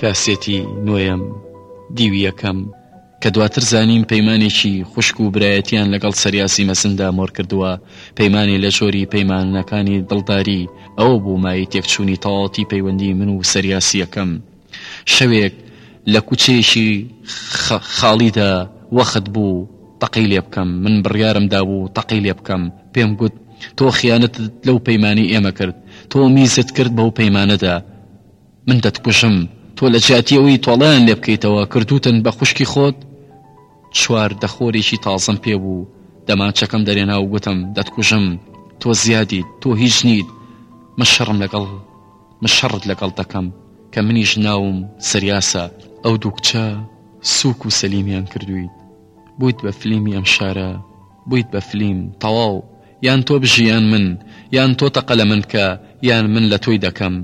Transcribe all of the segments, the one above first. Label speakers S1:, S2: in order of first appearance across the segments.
S1: کاسێتی نۆیەم، دیوی یەکەم، کە دواتر زانیم پەیمانێکی خوشک و برایەتیان لەگەڵ سەریاسی مەزندا مۆر کردووە، پەیمانێ لە جۆری پەیمانەکانی دڵداری، ئەوە بوو مایەی تێکچوونی تەواوەتی پەیوەندی من و سەریاسی یەکەم. شەوێک لە کوچەیەکی خاڵیدا وەخت بوو تەقەی لێ بکەم. من بڕیارم دابوو تەقەی لێ بکەم. پێم گوت، تۆ خیانەتت لەو پەیمانەی ئێمە کرد. تۆ میزت کرد بەو پەیمانەدا. من دەتکوژم تۆ لە جیاتی ئەوەی تۆڵەیان لێ بکەیتەوە کردووتن بە خوشکی خۆت چوار دەخۆرێکی تازەم پێ بوو دەمانچەکەم دەرێنا و گوتم دەتکوژم تۆ زیادیت تۆ هیچ نیت من شەڕم لەگەڵ من شەڕت لەگەڵ دەکەم کە منیش ناوم سریاسە ئەو دوو کچە سووک و سەلیمیان کردویت بوویت بە فلیمی ئەم شارە بوویت بە فلیم تەواو یان تۆ بژی یان من یان تۆ تەقە لە من بکە یان من لە تۆی دەکەم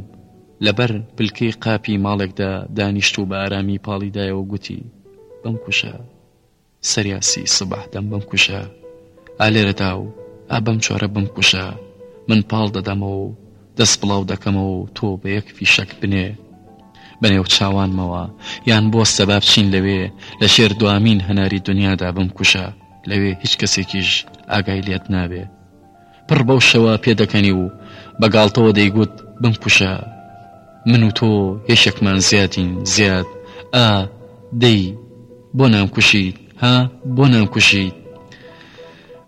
S1: لەبەر پلکەی قاپی ماڵێکدا دانیشت و بە ئارامی پاڵی دایەوە و گوتی، بمکوژە، سریاسی سبح دەم بمکوژە، ئا لێرەدا و ئا بەم جۆرە بمکوژە، من پاڵ دەدەمەوە و دەست بڵاو دەکەمەوە و تۆ بە یەک فیشەک بنێ بە نێو چاوانمەوە، یان بوەستە با بچین لەوێ لە ژێر دوامین هەناری دنیادا بمکوژە، لەوێ هیچ کەسێکیش ئاگای لێت نابێ. پڕ بەو شەوە پێدەکەنی و بە گاڵتەوە دەیگوت، بمکوژە! من و تۆ یەکێکمان زیادین، زیاد! ئا، دەی، بۆ نامکوژیت، ها؟ بۆ نامکوژیت؟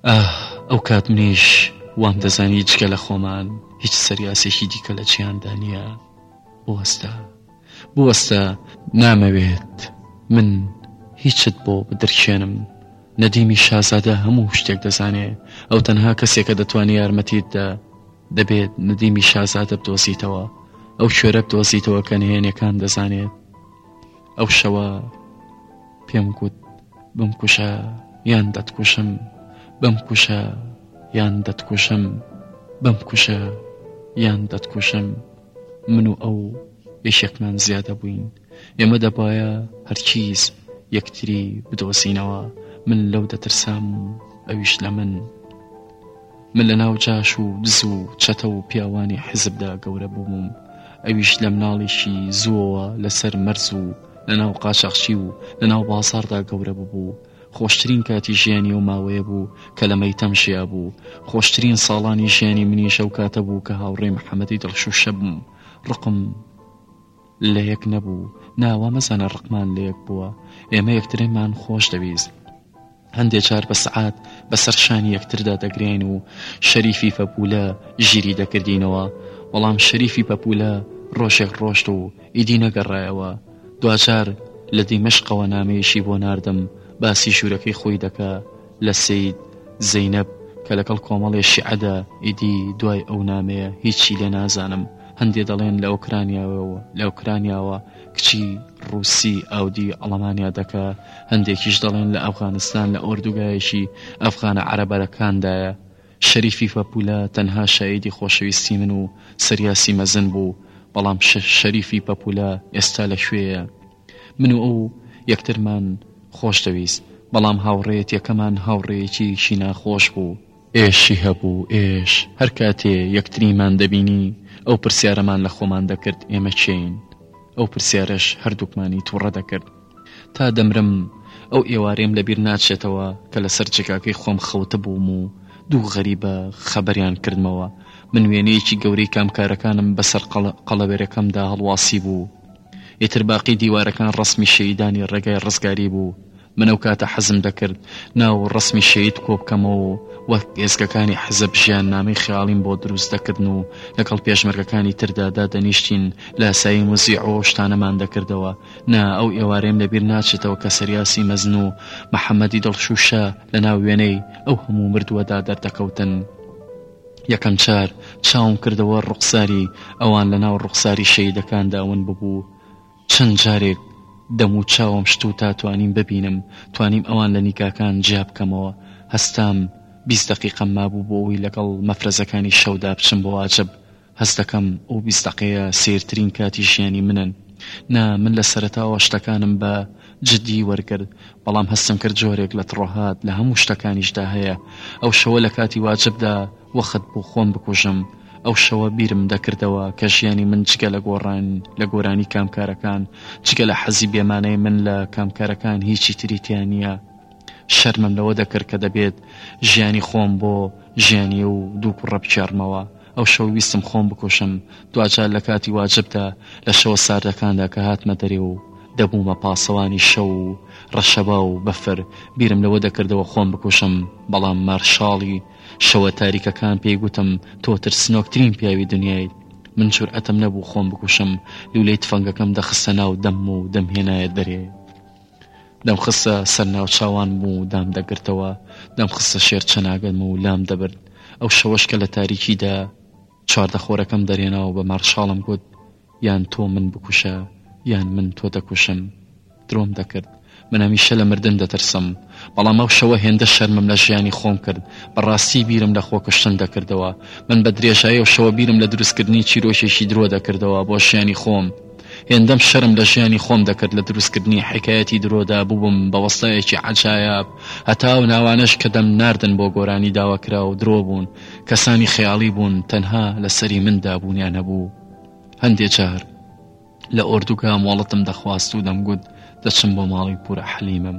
S1: ئاه، ئەو کات منیش وامدەزانی جگە لە خۆمان هیچ سەریاسێکی دیکە لە جیهاندا نییە. بوەستە. بوەستە نامەوێت من هیچت بۆ بدرکێنم نەدیمی شازادە هەموو شتێک دەزانێ ئەو تەنها کەسێکە دەتوانێت یارمەتیت دە دەبێت ندیمی شازادە بدۆزیتەوە ئەو شوێرە بدۆزیتەوە کە نهێنەکان دەزانێت ئەو شەوە پێم گوت بمکوشە یان دەتکوشم بمکوشە یان دەتکوشم بمکوشە یان دەتکوشم من و ئەو یەکێکمان زیادە بووین ئێمە دەبایە هەرچیز یەکتری بدۆزینەوە من لەو دەترسام و ئەویش لە من من لە ناو جاش و دز و چەتە و پیاوانی حزبدا گەورە بووم ئەویش لە مناڵیشی زووەوە لەسەر مەرز و لە ناو قاچاخچی و لە ناو بازاردا گەورە ببوو خۆشترین کاتی ژیانی ئەو ماوەیە بوو کە لە مەیتەم ژیابوو، خۆشترین ساڵانی ژیانی منیش ئەو کاتە بوو کە هاوڕێی محەمەدی دڵشووشە بووم. ڕقم لە یەک نەبوو، نا وا مەزانە ڕقمان لە یەک بووە، ئێمە یەکترمان خۆش دەویست، هەندێ جار بە سەعات بەسەر شانی یەکتردا دەگریاین و شەریفی پەپوولە ژیری دەکردینەوە، بەڵام شەریفی پەپوولە ڕۆژێک ڕۆشت و ئیدی نەگەڕایەوە. دواجار لە دیمەشقەوە نامەیەکی بۆ ناردم باسی ژوورەکەی خۆی دەکا لە سەید زەینەب کە لەگەڵ کۆمەڵێ شیعەدا ئیدی دوای ئەو نامەیە هیچی لێ نازانم هەندێ دەڵێن لە ئۆکرانیاوەوە لە ئۆکرانیاوە کچی ڕووسی ئاودی ئەڵەمانیا دەکا هەندێکیش دەڵێن لە ئەفغانستان لە ئۆردوگایەکی ئەفغانە عەرەبەرەکاندایە شەریفی پەپولە تەنها شایدی خۆشەویستی من و سریاسی مەزن بوو، بەڵام شەریفی پەپولە ئێستا لە کوێیە؟ من و ئەو یەکترمان خۆش دەویست، بەڵام هاوڕێیەتیەکەمان هاوڕێیەتیەکی ناخۆش بوو، ئێشی هەبوو ئێش، هەر کاتێ یەکتریمان دەبینی ئەو پرسیارەمان لە خۆمان دەکرد ئێمە کێین؟ ئەو پرسیارەش هەردووکمانی توڕە دەکرد. تا دەمرم ئەو ئێوارەیەم لەبیر ناچێتەوە کە لەسەر جێگاکەی خۆم خەوتبووم و دوو غەریبە خەبەریان کردمەوە من وێنەیەکی گەورەی کامکارەکانم بەسەر قەڵەوێرەکەمدا هەڵواسیبوو ئیتر باقی دیوارەکان ڕەسمی شەیدانی ڕێگای ڕزگاری بوو من ئەو کاتە حەزم دەکرد ناو و ڕەسمی شەید کۆبکەمەوە و وەک ئێزگەکانی حەزب ژیان نامی خیاڵیم بۆ دروست دەکردن و لەگەڵ پێشمەرگەکانی تردا دادەنیشتین لاسایی موزیع و شتانەمان دەکردەوە نا ئەو ئێوارەیەم لە بیر ناچێتەوە کە سریاسی مەزن و محەمەدی دڵشووشە لە ناو وێنەی ئەو هەموو مردووەدا دەردەکەوتن. یەکەم چار چاوم کردەوە ڕوخساری ئەوان لە ناو ڕوخساری شەهیدەکاندا ون ببوو. چەند جارێک دەم و چاوم شت و تا توانیم ببینم، توانیم ئەوان لە نیگاکان جیا بکەمەوە. هەستام بیست دەقیقەم مابوو بۆ ئەوەی لەگەڵ مەفرەزەکانی شەودا بچم بۆ عەجەب. هەست دەکەم ئەو بیست دەقەیە سەیرترین کاتی ژیانی منن. نا، من لە سەرەتاوە شتەکانم بە جدی وەرگرت، بەڵام هەستم کرد جۆرێک لە تڕۆهات لە هەموو شتەکانیشدا هەیە. ئەو شەوە لە کاتی واجبدا وەخت بۆ خۆم بکوژم. ئەو شەوە بیرم دەکردەوە کە ژیانی من جگە لە گۆڕان لە گۆرانی کامکارەکان، جگە لە حەزی بێمانای من لە کامکارەکان هیچی تری تیا نییە. شەرمم لەوە دەکرد کە دەبێت ژیانی خۆم بۆ ژیانیی و دوو کوڕە بکێڕمەوە. ئەو شەو ویستم خۆم بکوژم. دواجار لە کاتی واجبدا، لە شەوە ساردەکاندا کە هاتمە دەرێ و دەبوومە پاسەوانی شەو و ڕەشەبا و بەفر، بیرم لەوە دەکردەوە خۆم بکوژم، بەڵام مارشاڵی شەوە تاریکەکان پێی گوتم، تۆ ترسنۆکترین پیاوی دنیایت. من جورئەتم نەبوو خۆم بکوژم، لوولەی تفەنگەکەم دەخستە ناو دەمم و دەمهێنایە دەرێ. دەمخستە سەر ناوچاوانم و دام دەگرتەوە، دەمخستە شێر چەناگەم و لام دەبرد. ئەو شەوەش کە لە تاریکیدا چواردەخۆرەکەم دەرهێنا و بە مارشاڵم گوت، یان تۆ من بکوشە، یان من تۆ دەکوشم. درۆم دەکرد. من هەمیشە لە مردن دەترسم. بەڵام ئەو شەوە هێندە شەرمم لە ژیانی خۆم کرد، بە ڕاستی بیرم لە خۆکوشتن دەکردەوە. من بە درێژایی ئەو شەوە بیرم لە دروستکردنی چیرۆکێکی درۆ دەکردەوە بۆ ژیانی خۆم. هێندەم شەرم لە ژیانی خۆم دەکرد لە دروستکردنی حەکایەتی درۆدا بووبم بە وەستایەکی عەجایاب هەتا ئەو ناوانەش کە دەم ناردن بۆ گۆرانی داواکراو درۆ بوون کەسانی خەیاڵی بوون تەنها لە سەری مندا بوونیان هەبوو هەندێ جار لە ئۆردوگا مۆڵەتم دەخواست و دەمگوت دەچم بۆ ماڵی پورە حەلیمم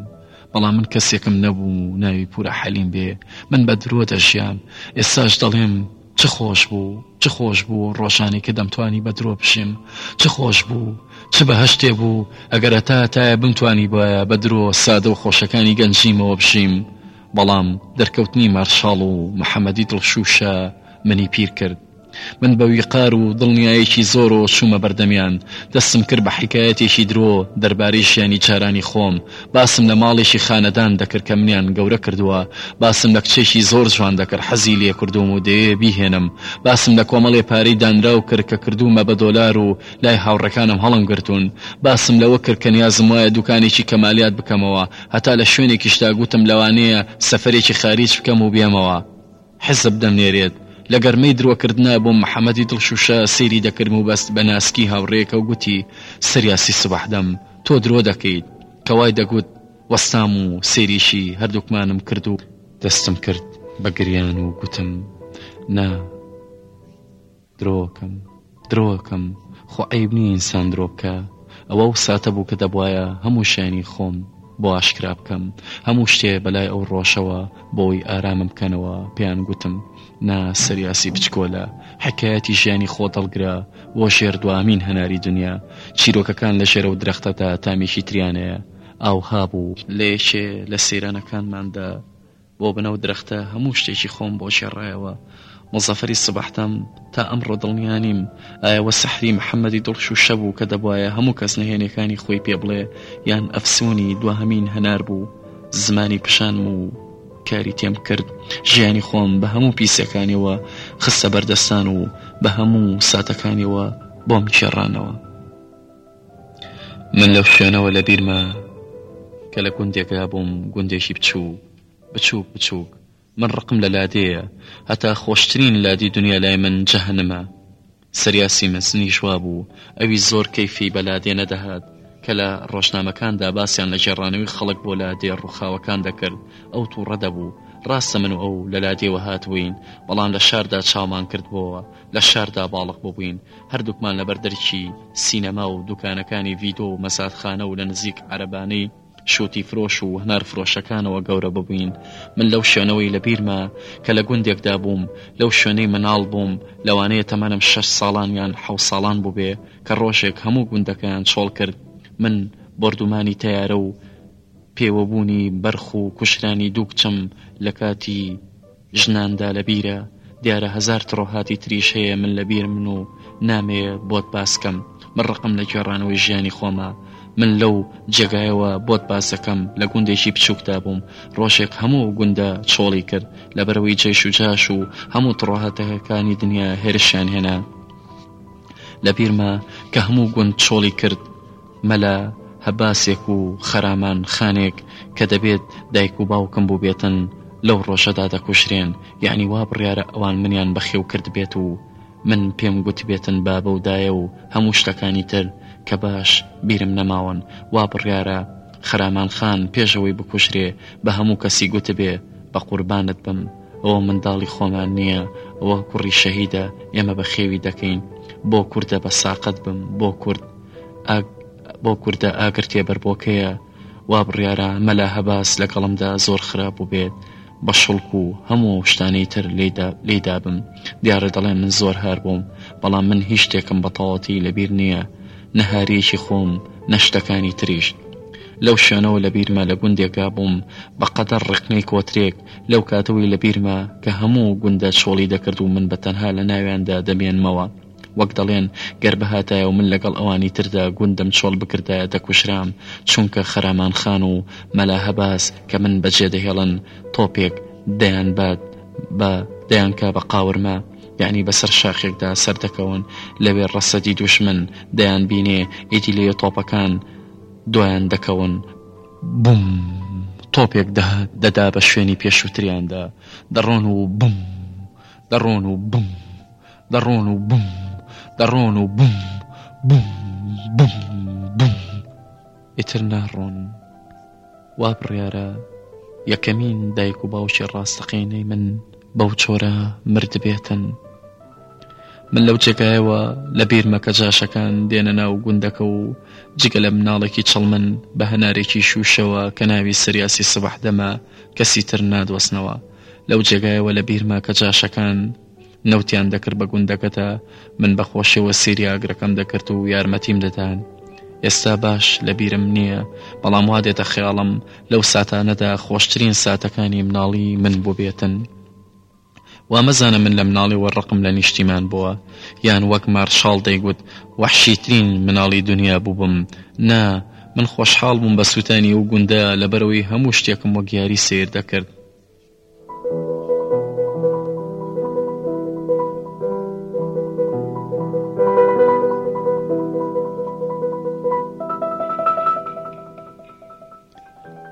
S1: بەڵام من کەسێکم نەبوو و ناوی پورە حەلیم بێ من بە درۆ دەژیان ئێستاش دەڵێم چ خۆش بوو چ خۆش بوو ڕۆژانی کە دەمتوانی بە درۆ بژیم چ خۆش بوو چ بە هەشتێ بوو ئەگەر هەتا هەتایە بمتوانی بایە بە درۆ سادە و خۆشەکانی گەنجیمەوە بژیم بەڵام دەرکەوتنی مارشاڵ و محەمەدی دڵ شووشە منی پیر کرد من بە ویقار و دڵنیایەکی زۆرەوە چوومە بەردەمیان دەستم کرد بە حیکایەتێکی درۆ دەربارەی ژیانی جارانی خۆم باسم لە ماڵێکی خانەدان دەکرد کە منیان گەورە کردووە، باسم لە کچێکی زۆر جوان دەکرد حەزی لێ کردووم و دەیەوێ بیهێنم، باسم لە کۆمەڵێ پارەی دانراو کرد کە کردوومە بە دۆلار و لای هاوڕێکانم هەڵم گرتوون، باسم لەوە کرد کە نیازم وایە دووکانێکی کەمالیات بکەمەوە، هەتا لە شوێنێکیشدا گوتم لەوانەیە سەفەرێکی خاریج بکەم و بێمەوە. حیزب دەمنێرێت. لە گەرمەی درۆکردنا بۆ محەمەدی دڵشووشە سەیری دەکرم و بەست بە ناسکی هاوڕێیەکەو گوتی، سریاسی سبح دەم، تۆ درۆ دەکەیت. کە وای دەگوت، وەستام و سەیریشی هەردووکمانم کرد و. دەستم کرد بە گریان و گوتم، نا. درۆکەم درۆکەم خۆ عەیب نیە ئینسان درۆ بکا ئەوە ئەو ساتە بوو کە دەبوایە هەموو شایەنی خۆم بۆ ئاشکرا بکەم هەموو شتێ بەلای ئەو ڕۆشەوە بۆی ئارامم بکەنەوە پێیان گوتم نا سەریاسی بچکۆلە حەکایەتی ژیانی خۆت هەڵگرە بۆ ژێر دوامین هەناری دنیا چیرۆکەکان لە ژێرەو درەختەدا تامیکی تریانەیە ئاوها بوو لە یەکێ لە سەیرانەکانماندا. بۆ بنەو درەختە هەموو شتێکی خۆم بۆ گێڕایەوە مزەفەری سبەحتەم تا ئەمڕۆ دڵنیانیم ئایەوە سەحری محەممەدی دڵش و شەبوو کە دەبواە هەموو کەس نهێنەکانی خۆی پێ بڵێ یان ئەفسونی دواهمین هەنار بوو زمانی پیشانم و کاری تێم کرد ژیانی خۆم بە هەموو پیسەکانیەوە خستە بەردەستان و بە هەموو ساتەکانیەوە بۆم کێڕانەوە من لەو شوێنەوە لە بیرمە کە لە گوندێکدا بووم گوندێکی بچوو بچووک بچووک من ڕقم لە لادێیە هەتا خۆشترین لادی دنیا لای من جەهنمە سریاسی مەسنیش وابوو ئەوی زۆر کەیفی بە لادێ نەدەهات کە لە ڕۆژنامەکاندا باسییان لە ژێڕانەوەی خەڵک بۆ لادێ ڕووخاوەکان دەکرد ئەو تووڕە دەبوو ڕاستە من و ئەو لە لادێوە هاتبووین بەڵام لە شاردا چاومان کردبووەوە لە شاردا باڵق ببووین، هەردووکمان لەبەر دەرکی سینەما و دووکانەکانی ڤیدۆ و مەزادخانە و لە نزیک عەرەبانەی شووتی فرۆش و هەنار فرۆشەکانەوە گەورە ببووین. من لەو شوێنەوەی لە بیرمە کە لە گوندێکدا بووم، لەو شوێنەی مناڵ بووم، لەوانەیە تەمەنم شەش ساڵان یان حەوت ساڵان بووبێ، کە ڕۆژێک هەموو گوندەکەیان چۆڵ کرد، من بۆردوومانی تەیارە و پێوەبوونی بەرخ و کوژرانی دوو کچم لە کاتی. ژناندا لەبیرە دیارە هەزار تڕۆهاتی تریش هەیە من لەبیرمن و نامەیە بۆت باسکەم من ڕقم لە گێڕانەوەی ژیانی خۆمە من لەو جێگایەوە بۆت باسەکەم لە گوندێکی بچووکدا بووم ڕۆژێک هەموو و گوندە چۆڵی کرد لەبەرەوەی جێش و جاش و هەموو تڕۆهاتەکانی دنیا هێرشیان هێنا لەبیرمە کە هەموو گوند چۆڵی کرد مەلا هەباسێک و خەرامان خانێک کە دەبێت دایک و باوکم بووبێتن لەو ڕۆژەدا دەکوژرێن یەعنی وا بڕیارە ئەوان منیان بەخێو کردبێت و من پێم گوتبێتن بابە و دایە و هەموو شتەکانی تر کە باش بیرم نەماون وا بڕیارە خەرامان خان پێش ئەوەی بکوژرێ بە هەموو کەسی گوتبێ بەقوربانت بم ئەوە منداڵی خۆمان نییە ئەوە کوڕی شەهیدە ئێمە بەخێوی دەکەین بۆ کوردە بەساقەت بم بۆ کورد بۆ کوردە ئاگر تێبەربۆکەیە وا بڕیارە مەلا هەباس لەگەڵمدا زۆر خراپ بووبێت بە شڵک و هەموو شتانی تر لێی دابم دیارە دەڵێ من زۆر هار بووم بەڵام من هیچ شتێکم بەتەواتی لەبیر نییە نەهاریەکی خۆم نەشتەکانی تریشت لەو شوێنەوە لە بیرمە لە گوندێکا بووم بە قەدەر ڕقنەی کۆترێک لەو کاتەوەی لە بیرمە کە هەموو گوندە چۆڵی دەکرد و من بە تەنها لە ناویاندا دەمێنمەوە وەک دەڵێن گەر بهاتایە و من لەگەڵ ئەوانی تردا گوندم چۆڵ بکردایە دەکوژرام، چونکە خەرامان خان و مەلا هەباس کە من بەجێدەهێڵن تۆپێک دەیانبات بە دەیانکا بە قاورمە یەعنی بەسەر شاخێکدا سەردەکەون لەوێ ڕەسەدی دوژمن دەیانبینێ ئیدی لەوێ تۆپەکان دۆیان دەکەون بووم تۆپێک دەهات دەدا بە شوێنی پێشووتریاندا دەڕۆن و بووم دەڕۆن و بووم دەڕۆن و بووم دەڕۆن و بووم بووم بووم بووم ئیتر ناڕۆن وا بڕیارە یەکەمین دایک و باوکی ڕاستەقینەی من بەو چۆرە مردبێتن من لەو جێگایەوە لە بیرمە کە جاشەکان دێنە ناو گوندەکە و جگە لە مناڵێکی چڵمن بە هەنارێکی شووشەوە کە ناوی سریاسی سبح دەمە کەسی تر نادۆستنەوە لەو جێگایەوە لە بیرمە کە جاشەکان نەوتیان دەکرد بە گوندەکەتا من بە خۆشیەوە سیری ئاگرەکەم دەکرد و یارمەتیم دەدان ئێستا باش لە بیرم نییە بەڵام وا دێتە خەیاڵم لەو ساتانەدا خۆشترین ساتەکانی مناڵی من بۆ بێتن وامەزانە من لە مناڵی وەڕقم لە نیشتیمان بووە یان وەک مارشاڵ دەیگوت وەحشیترین مناڵی دنیا بووبم نا من خۆشحاڵ بووم بە سووتانی ئەو گوندە لەبەرەوەی هەموو شتێکم وەک یاری سیر دەکرد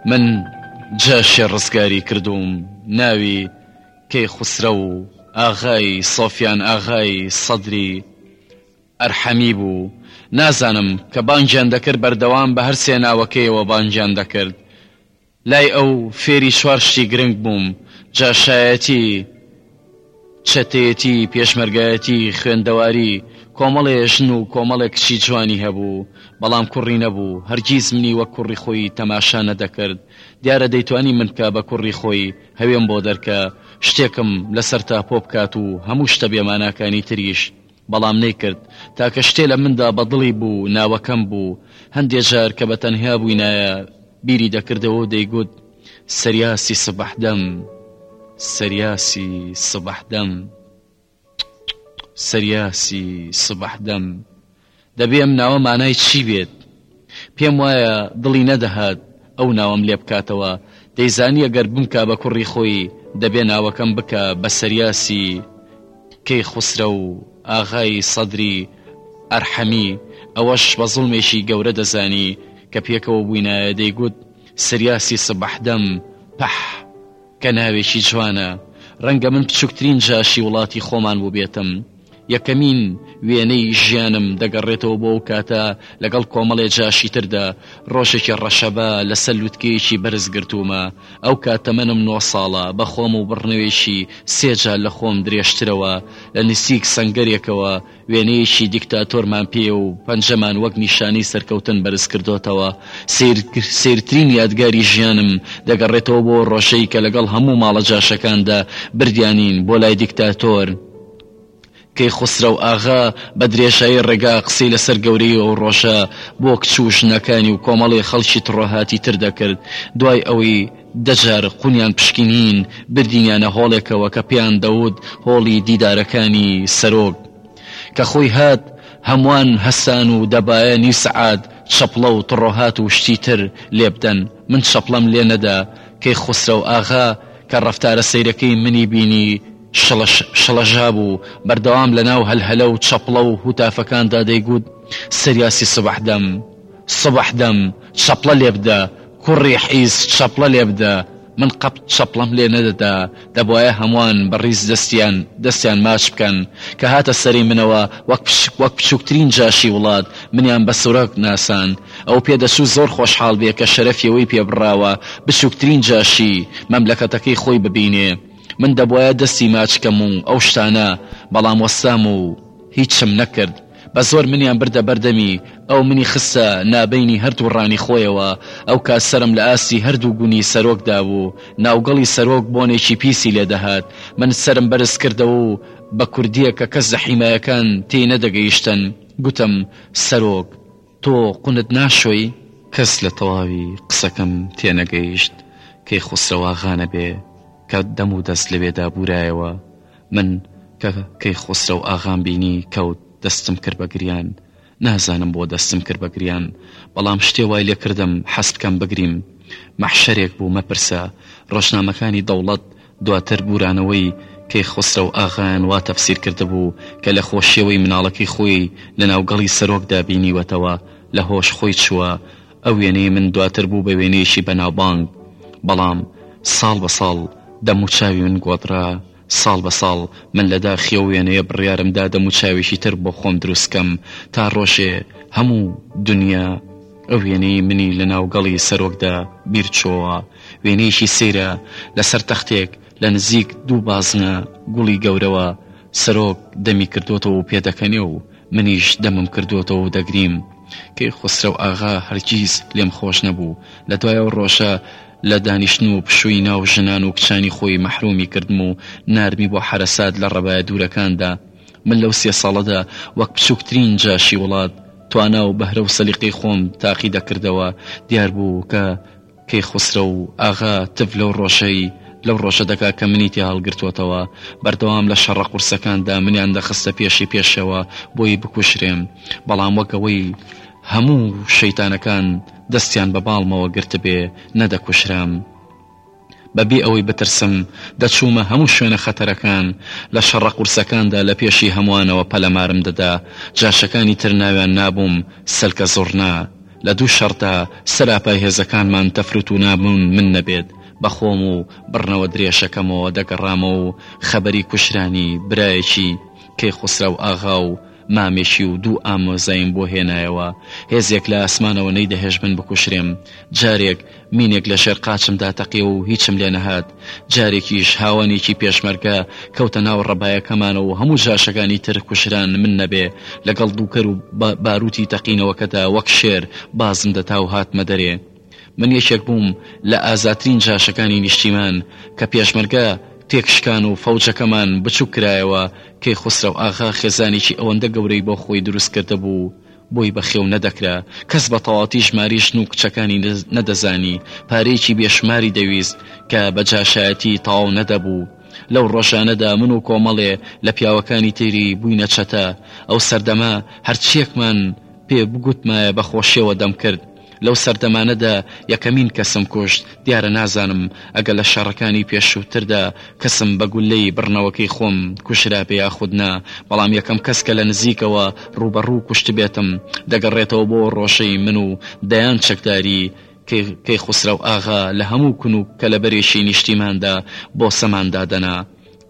S1: من جاشێ ڕزگاری کردووم ناوی کەی خوسرە و ئاغای سۆفیان ئاغای سەدری ئەرحەمی بوو نازانم کە بانگیان دەکرد بەردەوام بە هەر سێ ناوەکەیەوە بانگیان دەکرد لای ئەو فێری چوار شتی گرنگ بووم، جاشایەتی، چەتەیەتی، پێشمەرگایەتی، خوێندەواری، کۆمەڵێ ژن و کۆمەڵێ کچی جوانی هەبوو، بەڵام کوڕی نەبوو، هەرگیز منی وەک کوڕی خۆی تەماشا نەدەکرد، دیارە دەیتوانی من بکا بە کوڕی خۆی، هەوێم بۆ دەرکە، شتێکم لەسەر تاپۆ بکات و هەموو شتە بێماناکانی تریش. بەڵام نەیکرد. تاکە شتێ لە مندا بە دڵی بوو، ناوەکەم بوو. هەندێ جار کە بە تەنیا بووینایە، بیری دەکردەوە و دەیگوت، سریاسی سبحدم، سریاسی سبحدم، سریاسی سبحدم. دەبێ ئەم ناوە مانای چی بێت؟ پێم وایە دڵی نەدەهات ئەو ناوەم لێ بکاتەوە، دەیزانی گەر بمکا بە کوڕی خۆی دەبێ ناوەکەم بکا بە سەریاسی کەیخوسرەو ئاغای سەدری ئەرحەمی، ئەوەش بە زوڵمێکی گەورە دەزانی، کە پێکەوە بووینایە دەیگوت سریاسی سبەحدەم، پەح! کە ناوێکی جوانە، ڕەنگە من بچوکترین جاشی وڵاتی خۆمان بوبێتم. یەکەمین وێنەی ژیانم دەگەڕێتەوە بۆ ئەو کاتە لەگەڵ کۆمەڵێ جاشی تردا ڕۆژێکی ڕەشەبا لەسەر لوتکەیەکی بەرز گرتومە، ئەو کات تەمەنم نۆ ساڵە، بەخۆم و بڕنەوێکی سێ جار لە خۆم درێژترەوە لە نزیک سەنگەرێکەوە وێنەیەکی دیکتاتۆرمان پێیە و پەنجەمان وەک نیشانەی سەرکەوتن بەرز کردۆتەوە. سەیرترین یادگاری ژیانم دەگەڕێتەوە بۆ ئەو ڕۆژەی کە لەگەڵ هەموو ماڵە جاشەکاندا بردیانین بۆ لای دیکتاتۆر. کەیخوسرەو ئاغا بە درێژایی ڕێگا قسەی لەسەر گەورەیی ئەو ڕۆژە بۆ کچ و ژنەکانی و کۆمەڵێ خەڵکی تڕۆهاتی تر دەکرد. دوای ئەوەی. دەژەر قونیان پشکنین، بردینیانە هۆڵێکەوە کە پێیان دەوت هۆڵی دیدارەکانی سەرۆک. کە خۆی هات، هەمووان هەستان و دەبایە نیو سەعات چەپڵە و تڕۆهات و شتی تر لێ بدەن، من چەپڵەم لێ نەدا، کەیخوسرەو ئاغا کە ڕەفتارە سەیرەکەی منی بینی شڵەژابوو، بەردەوام لە ناو هەلهەلە و چەپڵە و هوتافەکاندا دەیگوت، سریاسی سبح دەم، سبح دەم، چەپڵە لێ بدە! کوڕی حیز چەپڵە لێ بدە من قەت چەپڵەم لێ نەدەدا دەبوایە هەمووان بە ڕیز دەستیان دەستیان ماچ بکەن کە هاتە سەری منەوە وەک پشک وەک بچووکترین جاشی وڵات منیان بە سورەگ ناساند ئەو پێ دەچوو زۆر خۆشحاڵ بێ کە شەرەفی ئەوی پێ بڕاوە بچووکترین جاشی مەملەکەتەکەی خۆی ببینێ من دەبوایە دەستی ماچ کەم و ئەو شتانە بەڵام وەستام و هیچم نەکرد بە زۆر منیان بردە بەر دەمی، ئەو منی خستە نابەینی هەر دوو ڕانی خۆیەوە، ئەو کات سەرم لە ئاستی هەر دوو گونی سەرۆک دابوو، ناوگەڵی سەرۆک بۆنێکی پیسی لێ دەهات، من سەرم بەرز کردەوە و بە کوردییەک کە کەس لە حیمایەکان تێی نەدەگەیشتن گوتم، سەرۆک! تۆ قونت ناشۆی کەس لە تەواوی قسەکەم تێنەگەیشت کەی خوسرەواغانە بێ کە دەم و دەست لەوێدا بورایەوە من کە کەی خوسرەو ئاغام بینی کەوت دەستم کرد بە گریان نازانم بۆ دەستم کرد بە گریان بەڵام شتێ وای لێکردم حەز بکەم بگریم مەحشەرێک بوو مەپرسە ڕۆژنامەکانی دەوڵەت دواتر گورانەوەی کەیخوسرەو ئاغایان وا تەفسیر کردبوو کە لە خۆشیەوەی مناڵەکەی خۆی لە ناوگەڵی سەرۆکدا بینیوەتەوە لە هۆش خۆی چووە ئەو وێنەی من دواتر بوو بە وێنەیەکی بەناوبانگ بەڵام ساڵ بە ساڵ دەموو چاوی من گۆدرا ساڵ بە ساڵ من لە داخی ئەو وێنەیە بڕیارم دا دەموو چاوێکی تر بۆ خۆم دروست کەم تا ڕۆژێ هەموو دونیا ئەو وێنەی منی لە ناوگەڵی سەرۆکدا بیرچۆوە، وێنەیەکی سەیرە، لەسەر تەختێک لە نزیک دوو بازنە گوڵی گەورەوە، سەرۆک دەمی کردۆتەوە و پێدەکەنێ و منیش دەمم کردۆتەوە و دەگریم. کەیخوسرەو ئاغا هەرگیز لێم خۆش نەبوو، لە دوای ئەو ڕۆژە لە دانیشتن و پشووی ناو ژنان و کچانی خۆی مەحرومی کردم و ناردمی بۆ حەرەسات لە ڕەبایە دوورەکاندا، من لەو سێ ساڵەدا وەک بچووکترین جاشی وڵات، توانا و بەهرە و سەلیقەی خۆم تاقی دەکردەوە، دیار بوو کە کەیخوسرەو ئاغا تف لەو ڕۆژەی لەو ڕۆژە دەکا کە منی تێ هەڵگرتۆتەوە، بەردەوام لە شەڕە قورسەکاندا منیان دەخستە پێشی پێشەوە بۆی بکوژرێم، بەڵام وەک ئەوەی هەموو شەیتانەکان دەستیان بە باڵمەوە گرتبێ، نەدەکوژرام. بە بێ ئەوەی بترسم دەچوومە هەموو شوێنە خەتەرەکان، لە شەڕە قورسەکاندا لە پێشی هەمووانەوە پەلەمارم دەدا، جاشەکانی تر ناویان نابووم سەلکە زوڕنا. لە دوو شەڕدا سەراپای هێزەکانمان تەفروتونا بوون من نەبێت بە خۆم و بڕنەوە درێژەکەمەوە دەگەڕامەوە و خەبەری کوشرانی برایەکی کەیخوسرەو ئاغا و مامێکی و دوو ئامۆزایم بۆ هێنایەوە، هێزێک لە ئاسمانەوە نەیدەهێشت من بکوژرێم، جارێک مینێک لە ژێر قاچمدا تەقیەوە و هیچم لێ نەهات، جارێکیش هاوانێکی پێشمەرگە کەوتە ناو ڕەبایەکەمانەوە و هەموو جاشەکانی تر کوژران من نەبێ لەگەڵ دووکەر و باروتی تەقینەوەکەدا وەک شێر بازم دەتا و هاتمە دەرێ. من یەکێک بووم لە ئازاترین جاشەکانی نیشتیمان کە پێشمەرگە تێکشکان و فەوجەکەمان بچوک کرایەوە، کەیخوسرەو ئاغا خێزانێکی ئەوەندە گەورەی بۆ خۆی دروست کردبوو بۆی بەخێو نەدەکرا، کەس بە تەواوەتی ژمارەی ژن و کچەکانی نەدەزانی، پارەیەکی بێشوماری دەویست کە بە جاشایەتی تەواو نەدەبوو، لەو ڕۆژانەدا من و کۆمەڵێ لە پیاوەکانی تری بووینە چەتە، ئەو سەردەمە هەرچیەکمان پێ بگوتمایە بە خۆشیەوە دەمکرد، لەو سەردەمانەدا یەکەمین کەسم کوشت، دیارە نازانم ئەگە لە شەڕەکانی پێشووتردا کەسم بە گوللەی بڕنەوەکەی خۆم کوژرابێ یاخود نا، بەڵام یەکەم کەس کە لە نزیکەوە ڕووبەڕوو کوشتبێتم، دەگەڕێتەوە بۆ ڕۆژەی من و دەیان چەکداری کەیخوسرەو ئاغا لە هەموو کون و کەلەبەرێکی نیشتیماندا بۆسەمان دادەنا.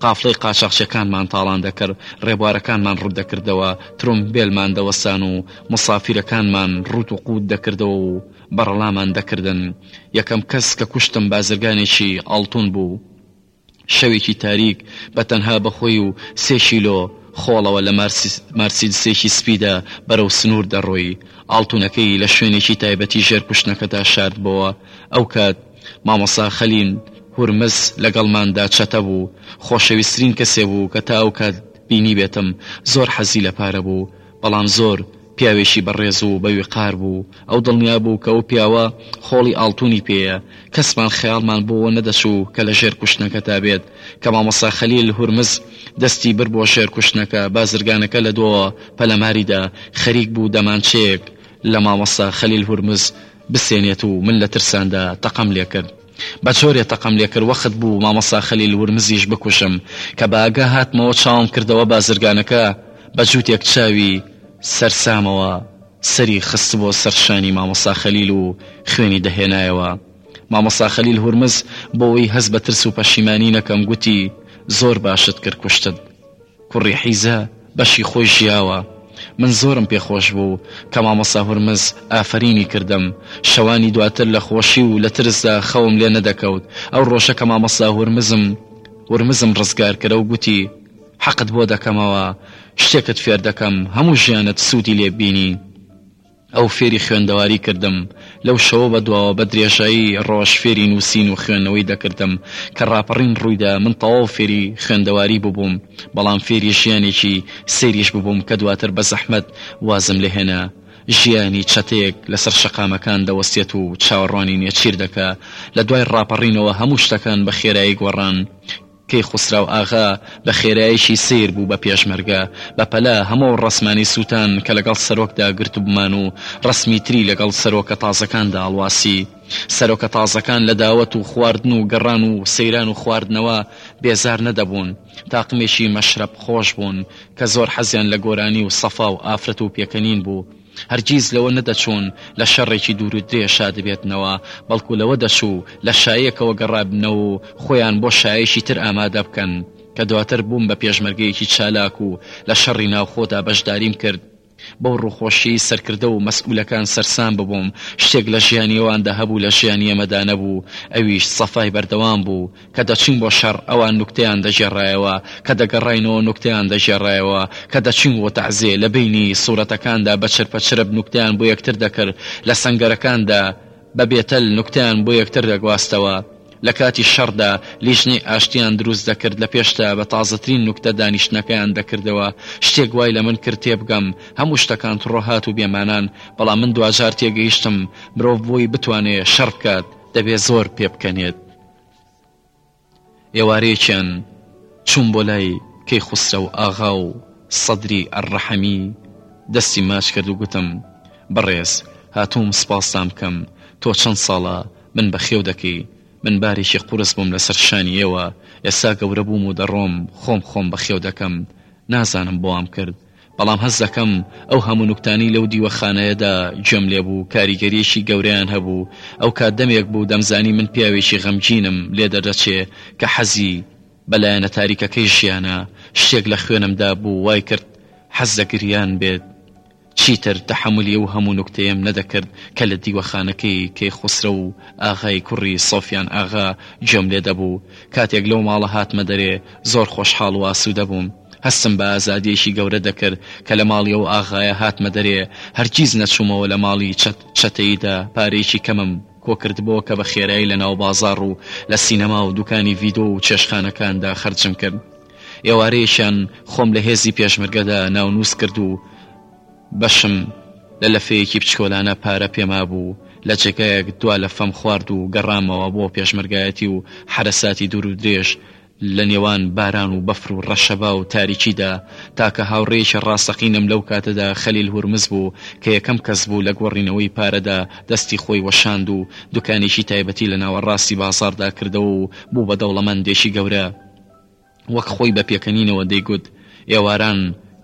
S1: قافلەی قاچاخچیەکانمان تاڵان دەکرد، ڕێبوارەکانمان ڕوت دەکردەوە، ترۆمبێلمان دەوەستان و موسافیرەکانمان ڕوت و قوت دەکردەوە و بەڕەڵامان دەکردن. یەکەم کەس کە کوشتم بازرگانێکی ئاڵتون بوو. شەوێکی تاریک بە تەنها بە خۆی و سێ کیلۆ خۆڵەوە لە مارسیدسێکی سپیدا بەرەو سنور دەڕۆی. ئاڵتونەکەی لە شوێنێکی تایبەتی ژێر کوشنەکەدا شاردبۆوە. ئەو کات. مامۆستا خەلیل هورمز لەگەڵماندا چەتە بوو، خۆشەویسترین کەسێ بوو کە تا ئەو کات بینیبێتم، زۆر حەزی لە پارە بوو، بەڵام زۆر پیاوێکی بەڕێز و بە ویقار بوو، ئەو دڵنیا بوو کە ئەو پیاوە خۆڵی ئاڵتونی پێیە، کەسمان خەیاڵمان بۆوە نەدەچوو کە لە ژێر کوشتنەکەدا بێت، کە مامۆستا خەلیل هورمز دەستی برد بۆ ژێر کوشتنەکە، بازرگانەکە لە دوەوە پەلەماری دا، خەریک بوو دەمانچەیەک لە مامۆستا خەلیل هورمز بسێنێت و من لە ترساندا تەقەم لێکرد بە جۆرێ تەقەم لێکرد وەخت بوو مامۆستا خەلیل ورمزیش بکوشم کە بە ئاگا هاتمەوە چاوم کردەوە بازرگانەکە بە جووتێک چاوی سەرسامەوە سەری خستبووە سەر شانی مامۆستا خەلیل و خوێنی دەهێنایەوە مامۆستا خەلیل هورمز بۆوەی هەست بە ترس و پەشیمانی نەکەم گوتی زۆر باشت کرد کوشتت کوڕی حیزە بەشی خۆی ژیاوە من زۆرم پێ خۆش بوو کە مامۆستا هورمز ئافەرینی کردم شەوانی دواتر لە خۆشی و لە ترسدا خەوم لێ نەدەکەوت ئەو ڕۆژە کە مامۆستا هورمزم هورمزم ڕزگار کرد و گوتی حەقت بۆ دەکەمەوە شتێکت فێر دەکەم هەموو ژیانت سوودی لێ ببینی ئەو فێری خوێندەواری کردم. لەو شەوە بەدواوە بە درێژایی ڕۆژ فێری نووسین و خوێندنەوەی دەکردم. کە ڕاپەڕین ڕوویدا من تەواو فێری خوێندەواری ببووم، بەڵام فێری ژیانێکی سەیریش ببووم کە دواتر بە زەحمەت وازم لێ هێنا. ژیانی چەتەیەک لەسەر شەقامەکان دەوەستێت و چاوەڕوانی نێچیر دەکا. لە دوای ڕاپەڕینەوە هەموو شتەکان بە خێرایی گۆڕان. کەیخوسراو ئاغا بە خێرایەکی سەیر بوو بە پێشمەرگە، بە پەلە هەموو ئەو ڕەسمانەی سووتان کە لەگەڵ سەرۆکدا گرتبوومان و ڕەسمی تری لەگەڵ سەرۆکە تازەکاندا هەڵواسی. سەرۆکە تازەکان لە داوەت و خواردن و گەڕان و سەیران و خواردنەوە بێزار نەدەبوون. تاقمێکی مەشرەب خۆش بوون کە زۆر حەزیان لە گۆرانی و سەفا و ئافرەت و پێکەنین بوو. هەرگیز لەوە نەدەچوون لە شەڕێکی دوورودرێژ شادبێتنەوە، بەڵکو لەوە دەچوو لە شایەکەوە گەڕاببنەوە و خۆیان بۆ شایەکی تر ئامادە بکەن، کە دواتر بووم بە پێشمەرگەیەکی چالاک و لە شەڕی ناوخۆدا بەشداریم کرد، بەو ڕووخۆشیەی سەرکردە و مەسئولەکان سەرسام ببووم، شتێک لە ژیانی ئەواندا هەبوو لە ژیانی ئێمەدا نەبوو، ئەویش سەفای بەردەوام بوو، کە دەچین بۆ شەڕ ئەوان نوکتەیان دەگێڕایەوە، کە دەگەڕاینەوە نوکتەیان دەگێڕایەوە، کە دەچین بۆ تەعزیە لە بەینی سورەتەکاندا بە چرپە چرپ نوکتەیان بۆ یەکتر دەکرد، لە سەنگەرەکاندا بە بێتەل نوکتەیان بۆ یەکتر دەگواستەوە، لە کاتی شەڕدا لیژنەی ئاشتیان دروست دەکرد لە پێشدا بە تازەترین نوکتە دانیشتنەکەیان دەکردەوە، شتێک وای لە من کرد تێبگەم هەموو شتەکان تڕۆهات و بێمانان، بەڵام من دواجار تێگەیشتم مرۆڤ بۆی بتوانێت شەڕ بکات دەبێت زۆر پێبکەنێت. ئێوارەیەکیان چووم بۆ لای کەیخوسرەو ئاغا و سەدری ئەڕەحەمی دەستی ماچ کرد و گوتم، بەڕێز هاتووم سپاستان بکەم، تۆ چەند ساڵە من بەخێو دەکەی، من بارێکی قورس بووم لەسەر شانی ئێوە، ئێستا گەورە بووم و دەڕۆم، خۆم خۆم بەخێو دەکەم، نازانم بۆ وام کرد، بەڵام هەست دەکەم ئەو هەموو نوکتانەی لەو دیوەخانەیەدا جێم لێبوو کاریگەریەکی گەورەیان هەبوو، ئەوکات دەمێک بوو دەمزانی من پیاوێکی غەمگینم لێ دەردەچێ کە حەزی بە لایەنە تاریکەکەی ژیانە، شتێک لە خوێنمدا بوو وای کرد حەز لە گریان بێت، چیتر تەحەمولی ئەو هەموو نوکتەیەم نەدەکرد کە لە دیوەخانەکەی کەیخوسرەو ئاغای کوڕی سۆفیان ئاغا جێم لێ دەبوو، کاتێک لەو ماڵە هاتمە دەرێ زۆر خۆشحاڵ و ئاسوودە بووم. هەستم بە ئازادییەکی گەورە دەکرد کە لە ماڵی ئەو ئاغایە هاتمە دەرێ. هەرگیز نەچوومەوە لە ماڵی چەت چەتەییدا. پارەیەکی کەمم کۆ کردبۆوە کە بە خێرایی لە ناوبازاڕ و لە سینەما و دوکانی ڤیدۆ و چێشتخانەکاندا خەرجم کرد. ئێوارەیەکیان خۆم لە هێزی پێشمەرگەدا ناونووس کرد و بەشم لە لەفەیەکی بچکۆلانە پارە پێ مابوو. لە جێگایەک دوا لەفەم خوارد و گەڕامەوە بۆ پێشمەرگایەتی و حەرەساتی دوورودرێژ لە نێوان باران و بەفر و ڕەشەبا و تاریکیدا، تاکە هاوڕێیەکی ڕاستەقینەم لەو کاتەدا خەلیل هورمز بوو کە یەکەم کەس بوو لە گۆڕینەوەی پارەدا دەستی خۆی وەشاند و دوکانێکی تایبەتی لە ناوەڕاستی بازاڕدا کردەوە و بوو بە دەوڵەمەندێکی گەورە. وەک خۆی بە پێکەنینەوە دەیگوت، ئێواران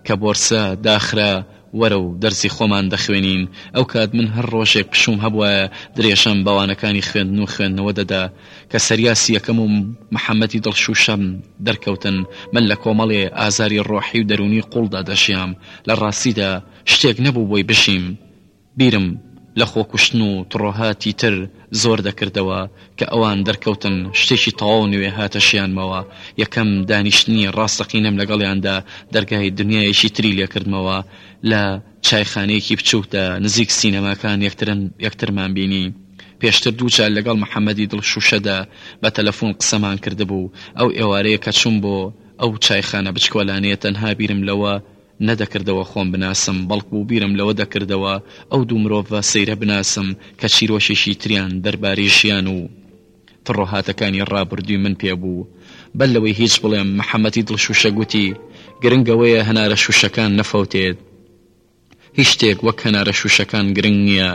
S1: کە بۆرسە داخرا، وەرە و دەرسی خۆمان دەخوێنین، ئەو کات من هەر ڕۆژێک پشووم هەبوایە درێژەم بە وانەکانی خوێندن و خوێندنەوە دەدا، کە سەریاسی یەکەم و محەمەدی دڵشووشەم دەرکەوتن، من لە کۆمەڵێ ئازاری ڕۆحی و دەروونی قووڵدا دەژیام، لە ڕاستیدا شتێک نەبوو بۆی بژیم، بیرم لە خۆکوشتن و تڕۆهاتی تر، زۆر دەکردەوە کە ئەوان دەرکەوتن شتێکی تەواو نوێ هاتە ژیانمەوە، یەکەم دانیشتنی ڕاستەقینەم لەگەڵیاندا دەرگای دنیایەکی تری لێکردمەوە، لە چایخانەیەکی بچووکدا نزیک سینەماکان یەکترمان بینی، پێشتر دوو جار لەگەڵ محەمەدی دڵ شووشەدا بە تەلەفون قسەمان کردبوو، ئەو ئێوارەیە کە چووم بۆ ئەو چایخانە بچکۆلانەیە تەنها بیرم لەوە نەدەکردەوە خۆم بناسم، بەڵکو بیرم لەوە دەکردەوە ئەو دوو مرۆڤە سەیرە بناسم کە چیرۆکێکی تریان دەربارەی ژیان و تڕۆهاتەکانی ڕابردووی من پێ بوو. بەر لەوەی هیچ بڵێم، محەمەدی دڵشووشە گوتی، گرنگ ئەوەیە هەنارە شووشەکان نەفەوتێت. هیچ شتێک وەک هەنارە شووشەکان گرنگ نییە.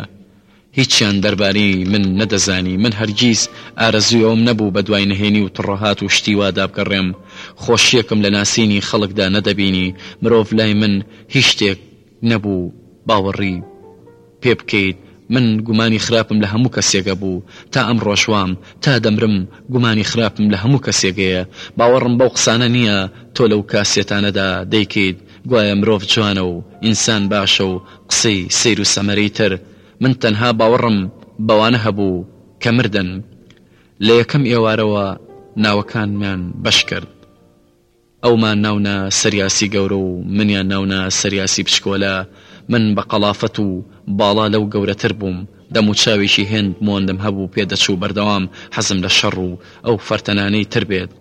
S1: هیچیان دەربارەی من نەدەزانی، من هەرگیز ئارەزووی ئەوەم نەبوو بە دوای نهێنی و تڕەهات و شتی وا دا بگەڕێم، خۆشییەکم لە ناسینی خەڵکدا نەدەبینی، مرۆڤ لای من هیچ شتێک نەبوو باوەڕی پێ بکەیت، من گومانی خراپم لە هەموو کەسێک هەبوو، تا ئەمڕۆش وام، تا دەمرم گومانی خراپم لە هەموو کەسێک هەیە، باوەڕم بەو قسانە نییە تۆ لەو کاسێتانەدا دەیکەیت، گوایە مرۆڤ جوانە و ئینسان باشە و قسەی سەیر و سەمەرەی تر، من تەنها باوەڕم بەوانە هەبوو کە مردن. لە یەکەم ئێوارەوە ناوەکانمیان بەش کرد. ئەومان ناونە سەریاسی گەورە و منیان ناونە سەریاسی بچکۆلە، من بە قەڵافەت و باڵا لەو گەورەتر بووم، دەموچاوێکی هێند مۆندم هەبوو پێدەچوو بەردەوام حەزم لە شەڕ و ئەو فەرتەنانەی تر بێت،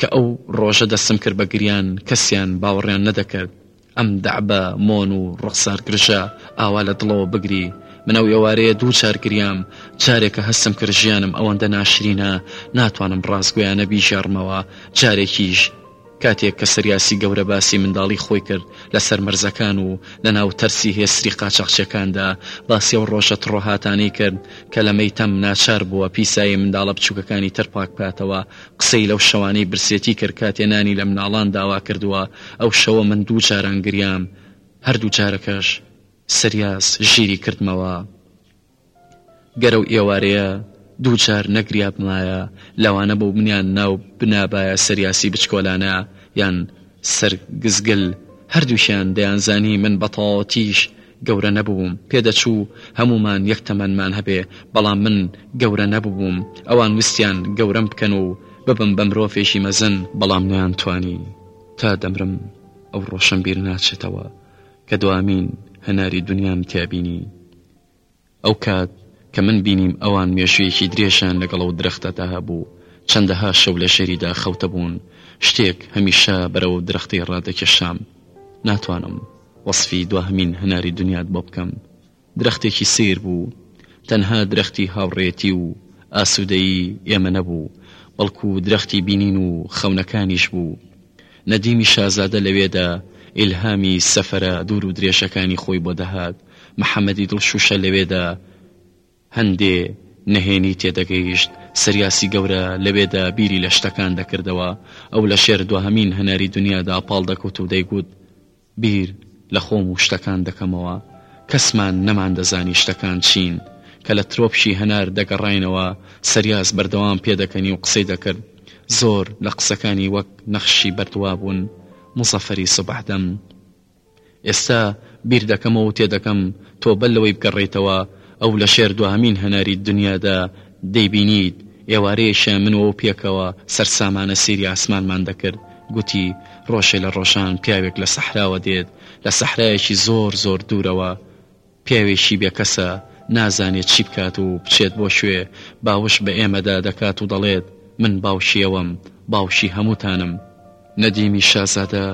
S1: کە ئەو ڕۆژە دەستم کرد بە گریان کەسیان باوەڕیان نەدەکرد ئەم دەعبە مۆن و ڕوخسار گرژە ئاوا لە دڵەوە بگری من ئەو ئێوارەیە دوو جار گریام جارێکە هەستم کرد ژیانم ئەوەندە ناشرینە ناتوانم ڕاستگۆیانە بیژێڕمەوە جارێکیش کاتێک کە سریاسی گەورە باسی منداڵی خۆی کرد لەسەر مەرزەکان و لە ناو تەرسی هێستری قاچاخچیەکاندا باسی و ڕۆژە تڕۆهاتانەی کرد کە لە مەیتەم ناچار بووە پیسایی منداڵە بچووکەکانی تەرپاک بکاتەوە قسەی لەو شەوانەی برسێتی کرد کاتێ نانی لە مناڵان داوا کردووە، ئەو شەوە من دوو جاران گریام، هەردوو جارەکەش سریاس ژیری کردمەوە. گەر ئەو ئێوارەیە دوو جار نەگریابمایە، لەوانە بۆ منیان ناو بنابایە سریاسی بچکۆلانە یان سەرگزگل، هەردووکیان دەیانزانی من بە تەواوەتیش گەورە نەببووم، پێدەچوو هەموومان یەک تەمەنمان هەبێ، بەڵام من گەورە نەببووم، ئەوان ویستیان گەورەم بکەن و ببم بە مرۆڤێکی مەزن، بەڵام نەیانتوانی، تا دەمرم ئەو ڕۆژەم بیر ناچێتەوە کە دوامین هەناری دونیام تیا بینی. ئەو کات کە من بینیم ئەوان مێژوویەکی درێژیان لەگەڵ ئەو درەختەدا هەبوو، چەندەها شەو لە ژێریدا خەوتبوون، شتێک هەمیشە بەرەو ئەو درەختەی ڕادەکێشام. ناتوانم وەسفی دواهەمین هەناری دونیات بۆ بکەم. درەختێکی سەیر بوو. تەنها درەختی هاوڕێیەتی و ئاسوودەیی ئێمە نەبوو، بەڵکو درەختی بینین و خەونەکانیش بوو. نەدیمی شازادە لەوێدا ئیلهامی سەفەرە دوور و درێژەکانی خۆی بۆ دەهات. محەمەدی دڵ شووشە لەوێدا هەندێ نەهێنی تێدەگەیشت، سریاسی گەورە لەوێدا بیری لە شتەکان دەکردەوە، ئەو لە شێر دواهەمین هەناری دنیادا پاڵ دەکوت و دەیگوت، بیر لە خۆم و شتەکان دەکەمەوە، کەسمان نەماندەزانی شتەکان چین، کە لە ترۆپکی هەنار دەگەڕاینەوە، سریاس بەردەوام پێدەکەنی و قسەی دەکرد، زۆر لە قسەکانی وەک نەخشی بەردوابوون، موزەفەری سبەحدەم. ئێستا بیردەکەمەوەو تێدەکەم تۆ بەر لەوەی بگەڕێیتەوە ئەو لە شێر دواهەمین هەناری دنیادا دەیبینیت، ئێوارەیەکیان من و ئەو پێکەوە سەرسامانە سەیری ئاسمانمان دەکرد، گوتی، ڕۆژێ لە ڕۆژان پیاوێک لە سەحراوە دێت، لە سەحرایەکی زۆر زۆر دوورەوە، پیاوێکی بێکەسە، نازانێت چی بکات و بچێت بۆ کوێ، باوش بە ئێمەدا دەکات و دەڵێت، من باوکی ئەوەم، باوکی هەمووتانم. نەدیمی شازادە،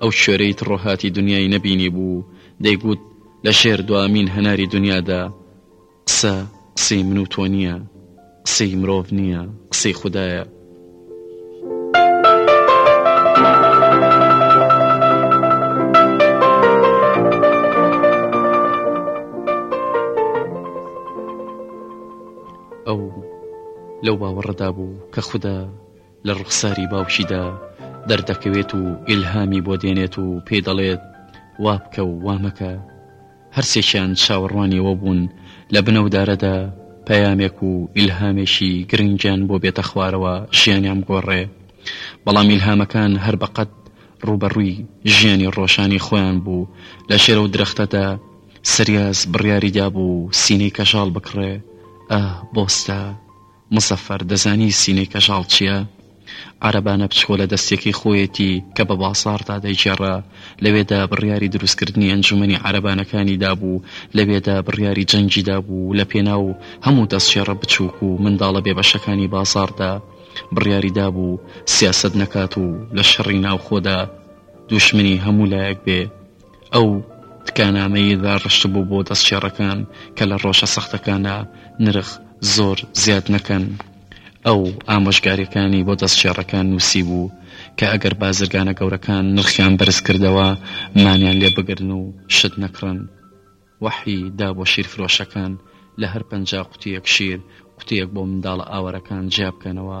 S1: ئەو کوێرەی تڕۆهاتی دنیای نەبینیبوو، دەیگوت، لە ژێر دوامین هەناری دنیادا، قسە، قسەی من و تۆ نییە. قسەی مرۆڤ نیە قسەی خودایە. ئەو لەو باوەڕەدا بوو کە خودا لە ڕوخساری باوکیدا دەردەکەوێت و ئیلهامی بۆ دێنێت و پێی دەڵێت وا بکە و وا مەکە هەرسێکیان چاوەڕوانی ئەوە بوون لە بنە و دارەدا پەیامێک و ئیلهامێکی گرنگیان بۆ بێتە خوارەوە ژیانیان بگۆڕێ بەڵام ئیلهامەکان هەر بەقەد ڕوبەڕووی ژیانی ڕۆژانی خۆیان بوو لە ژێرە و درەختەدا سریاس بڕیاری دابوو سینەی کەژاڵ بکڕێ ئاه بۆستا مزەفەر دەزانی سینەی کەژاڵ چییە؟ عەرەبانە بچکۆلە دەستییەکەی خۆیەتی کە بە بازاڕدا دەیگێڕا، لەوێدا بڕیاری دروستکردنی ئەنجومەنی عەرەبانەکانی دابوو، لەوێدا بڕیاری جەنگی دابوو و لەپێناو هەموو دەستگێڕە بچووک و منداڵە بێبەشەکانی بازاڕدا بڕیاری دابوو سیاسەت نەکات و لە شەڕی ناوخۆدا دوژمنی هەموو لایەک بێ. ئەو تکانامەی داڕشتبوو بۆ دەستشێڕەکان کە لە ڕۆژە سەختەکانا نرخ زۆر زیاد نەکەن، ئەو ئامۆژگارییەکانی بۆ دەستشێڕەکان نووسیبوو کە ئەگەر بازرگانە گەورەکان نرخیان بەرزکردەوە مانیان لێبگرن و شت نەکڕن. وەحی دا بۆ شیرفرۆشەکان لە هەر پەنجا قوتییەک شیر قوتییەک بۆ منداڵە ئاوارەکان جیا بکەنەوە.